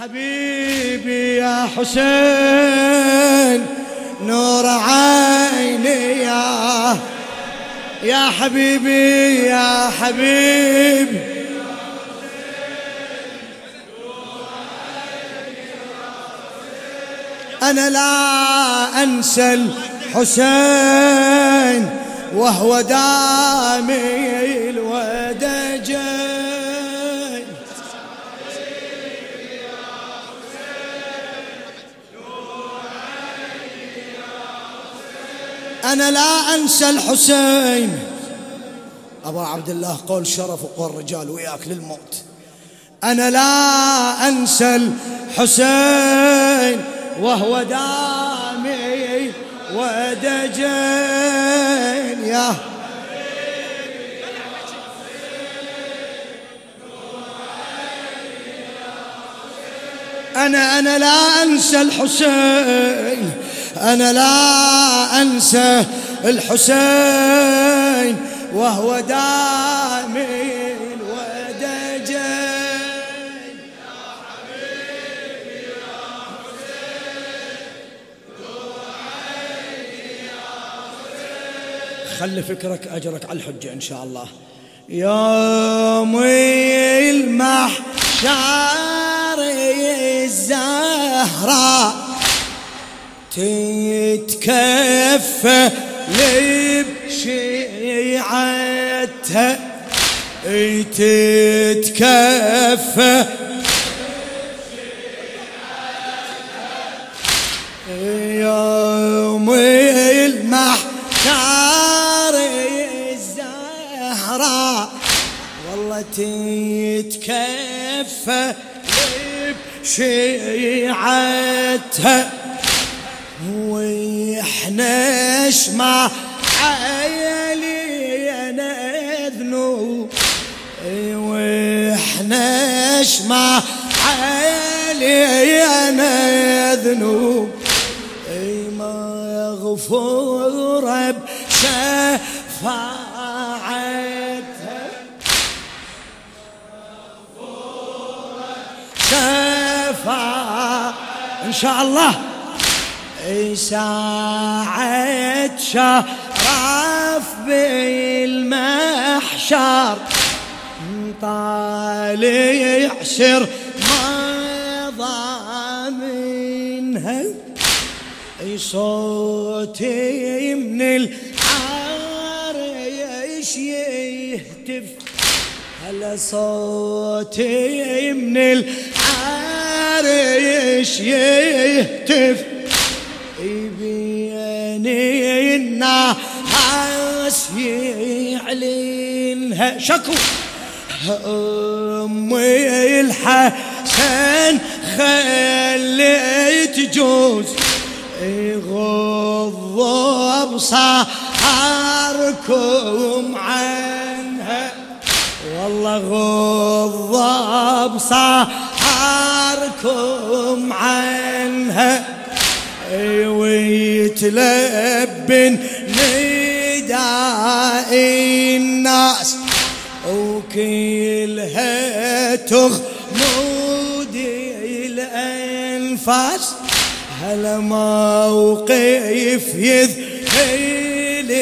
حبيبي يا حسين نور عيني يا يا حبيبي يا حبيبي أنا لا أنسى الحسين وهو دامي. أنا لا أنسى الحسين. أبو عبد الله قول شرف وقول رجال وياك للموت. أنا لا أنسى الحسين. وهو دامي ودجين يا أنا أنا لا أنسى الحسين. أنا لا أنسى الحسين وهو دامي خلي فكرك أجرك على الحجة إن شاء الله. يوم المحشر الزهراء. تتكفى لبشيعتها تتكفى يوم المحشر تتكفى بشيعتها وإحنا اشمع عيالي ذنوب وإحنا اشمع عيالي ذنوب ما يغفر بشفاعتها شفا إن شاء الله. ساعة شرف بالمحشر طالع سر مضى منها. صوتي من العرش يهتف. هلا صوتي من العرش يهتف؟ الناس يعلنها شكو. أمي الحسن خليت جوز يغض بصاركم عنها. والله غض بصاركم نهاركم عنها ويتلبن نداء الناس وكلها تغمود الأنفاس هلا موقف يذهل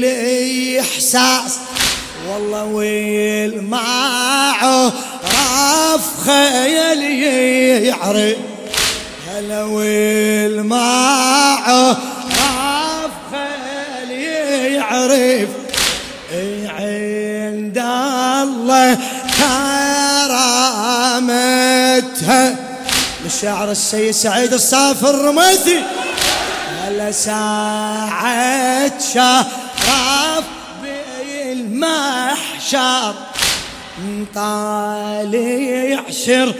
الإحساس والله والمعه رأف خيالي يعرف. هلا والماء راف يعرف عند الله كرامتها. للشاعر السيد سعيد الصافر الرميثي هلا ساعة شرف بالمحشر. طالع شر.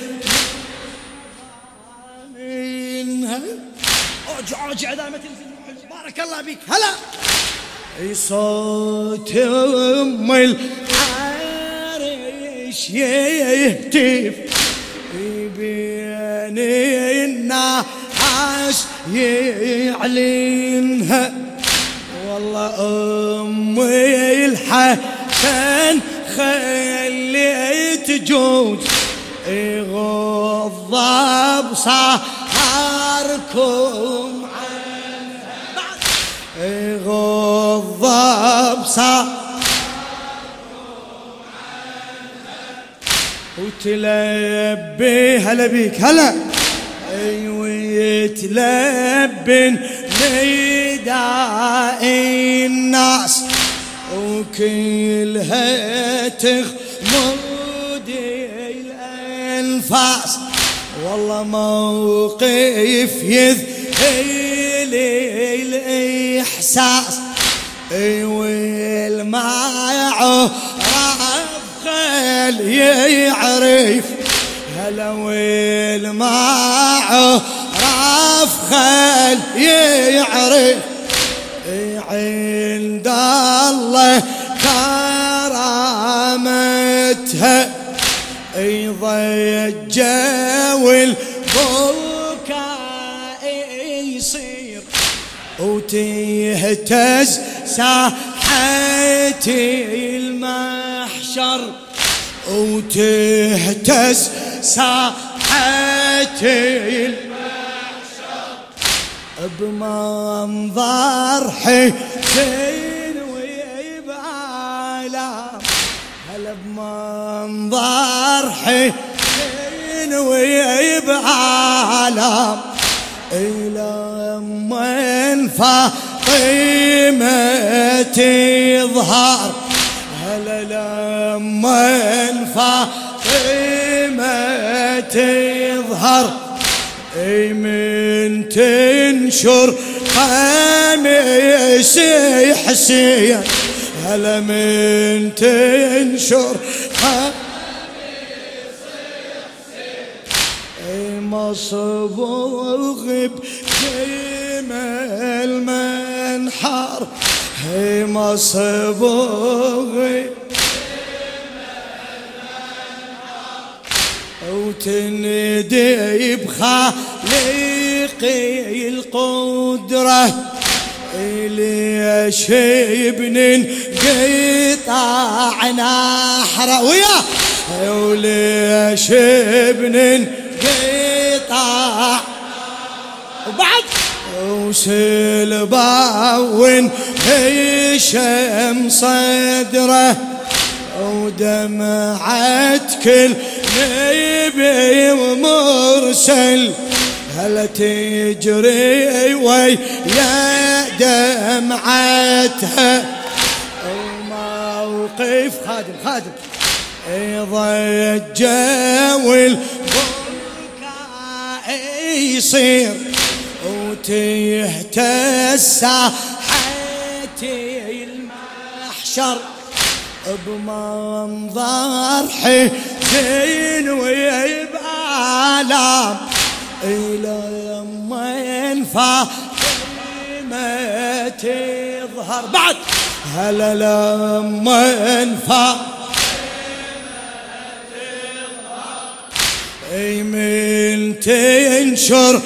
منها. ارجع دائما بارك الله بك هلا. صوت ام العرش يهتف بين الناس يعلنها والله امي الحسن خليت جوز غور يغضب صهركم وتلبي هلا بيك هلا. ويتلبن نداء الناس. وكلها تغمض الأنفاس. والله موقف يذهل الإحساس. خيل يعرف هلا والماعه راف خيل يعرف. عند الله كرامتها ضجة والبكاء يصير. وتهتز ساحتي المحشر. وتهتز ساحتي المحشر بمنظر حسين ويبعالام هلا بمنظر حسين ويبعالام إلى من فاطمة تظهر. لما فاطمة تظهر. أي من تنشر قميص حسين هلا من تنشر مصبوغ بجمال منحر هي مصبوغ وتندي بخالقي القدرة ليش ابن قطع نحره ويا؟ وليش ابن قطع. وبعد؟ وسلباون هيشم صدره ودمعت كل نبي ومرسل هل تجري وي يا دمعتها. وموقف خادم خادم. ضجة والبكاء يصير وتهتز حياتي المحشر بمنظر حزين ويبقى لام إلى يمين فاطمة تظهر. بعد. هلا لما انفا من تنشر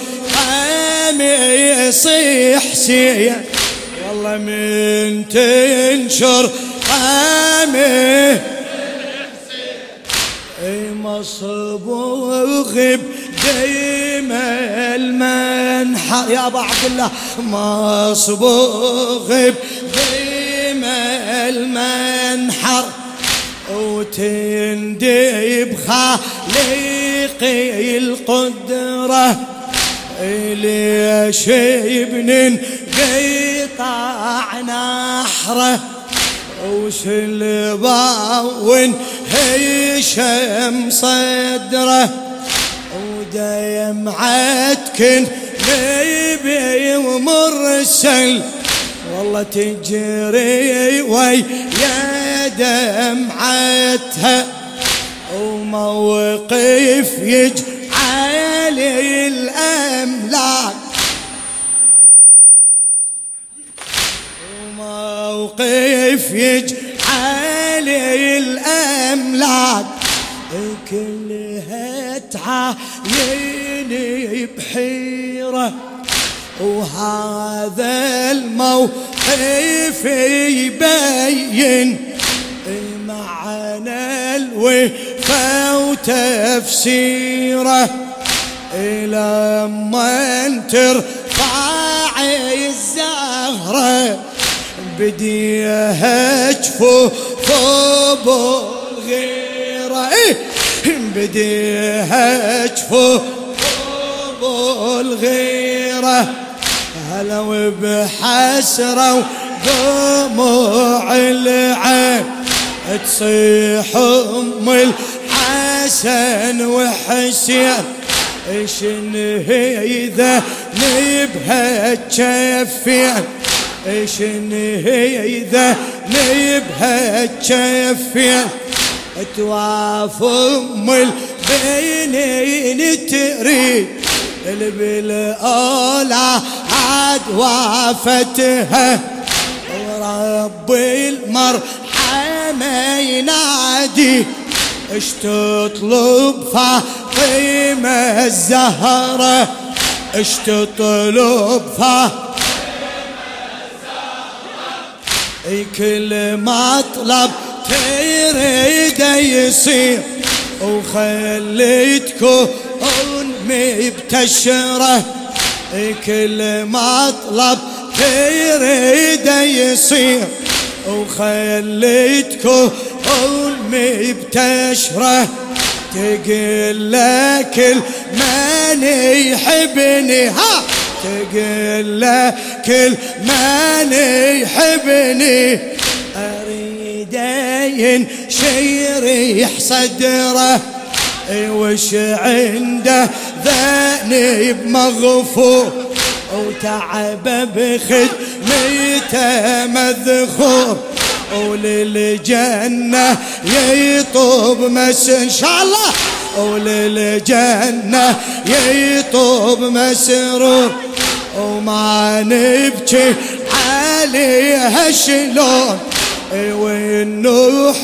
قميص حسين والله من تنشر قامه مصبوغ بديم المنحر يا ابو عبد الله مصبوغ بديم المنحر وتندي بخالقي القدرة. ليش ابن قيطع نحرة. وسلباون هيشم صدره ودمعت كن نبي ومرسل. والله تجري وي يا دمعتها وموقف يجعل الأملاك. موقف يجعل الأملاك كلها تعايني بحيرة. وهذا الموقف يبين معنى الوفا وتفسيره. لما ترفعي الزهرة بديها جفوف الغيرة إيه بديها جفوف الغيرة. هلا وبحسرة ودموع العين. تصيح أم الحسن وحسين. إيش إذا نبها تشفين إيش اذا نبها تشفين تواف ام البنين تريد اللي بالاولى عاد وافتها. ورب المرحمة ينادي. اش تطلب فاطمة الزهرة. اش تطلب فاطمة كل مطلب تريد يصير وخليتكم مبتشرة كل مطلب تريد يصير وخليتكم أمي بتشرة تقول لك من يحبني ها تقول لك من يحبني أريد ينشرح صدره وش عنده ذنب مغفور وتعب بخدمته مذخور. وللجنة يطوب مس إن شاء الله. وللجنة يطوب مسرور. وما نبكي عليها شلون؟ والنوح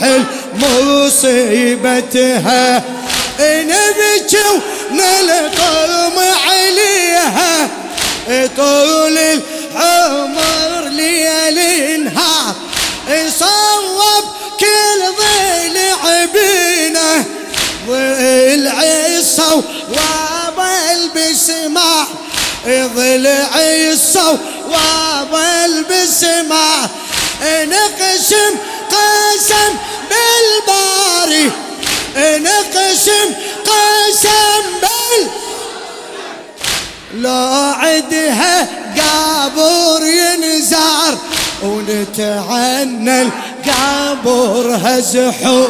مصيبتها نبكي ونلطم عليها طول العمر ليل نهار صوب كل ضلع بينا ضلع الصواب البسمع ضلع الصواب البسمع نقسم قسم بالباري. نقسم قسم بال لا عدها قابور ينزار. ونتعنى القابور هزحوف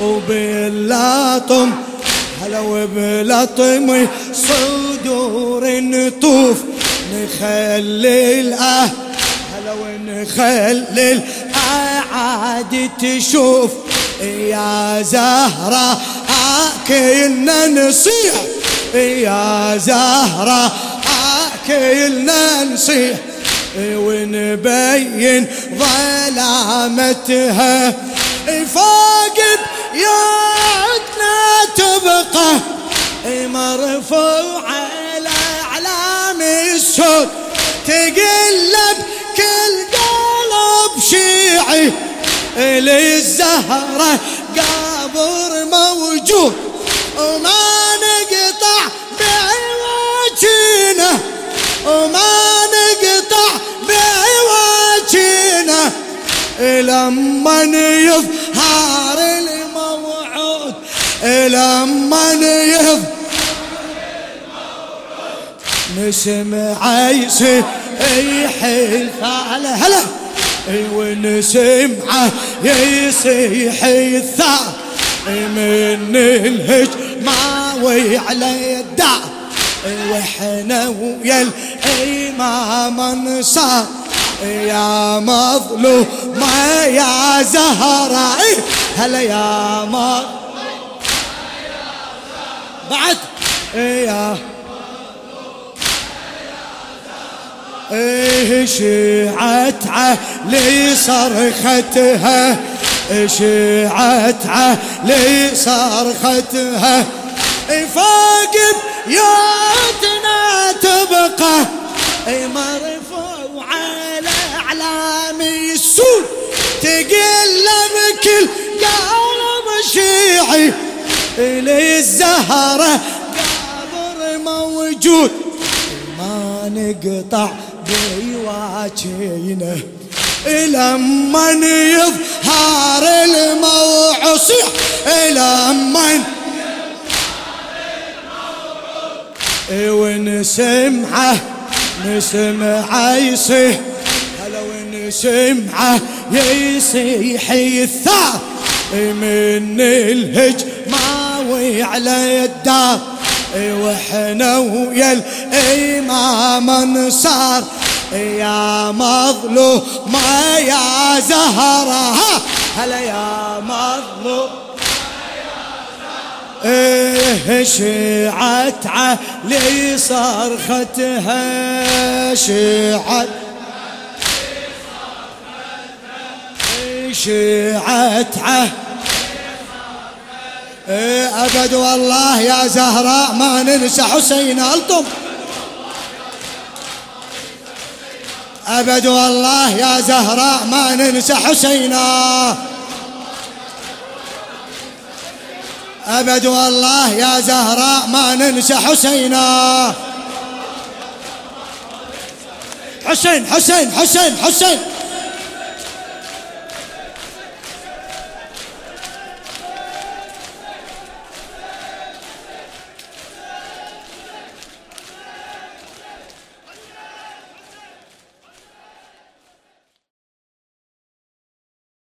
وباللاطم هلا وبلطم صدور نطوف نخلي الأهل هلا ونخلي الأعاد تشوف. يا زهرة كلنا نصيح. يا زهرة كلنا نصيح. ونبين ظلامتها. فاقد يا عدنا تبقى. مرفوع على أعلام السود تقلب كل قلب شيعي. للزهرة قابر موجود. وما نقطع بعواجينه وما لما يظهر الموعود لما يظهر نسمع يصيح على هلا. ونسمعه يصيح الثار من الهجمة على الدار وإحنا ويا الإمام أنصار. يا مظلوم ما يا زهراء هلا يا مظلوم بعد. يا إيه شيعت علي صرختها شيعت علي صرختها فاقد ياتنا تبقى. مرفوع تقلب كل قلب شيعي للزهره قبر سجود ما نقطع بيواجينا لما يظهر الموعظ صيح لما ونسمعه نسمعه يصيح ونسمعه يصيح الثار من الهج ما وعلى الدار وإحنا ويا الإمام انصار. يا مظلوم ما يا زهرة هلا يا مظلوم. إيه شيعت علي صرختها شيعت شيعت إيه أبد والله يا زهراء ما ننسى حسين ألطم. أبد والله يا زهراء ما ننسى حسينا. أبد والله يا زهراء ما ننسى حسينا. حسين حسين حسين حسين.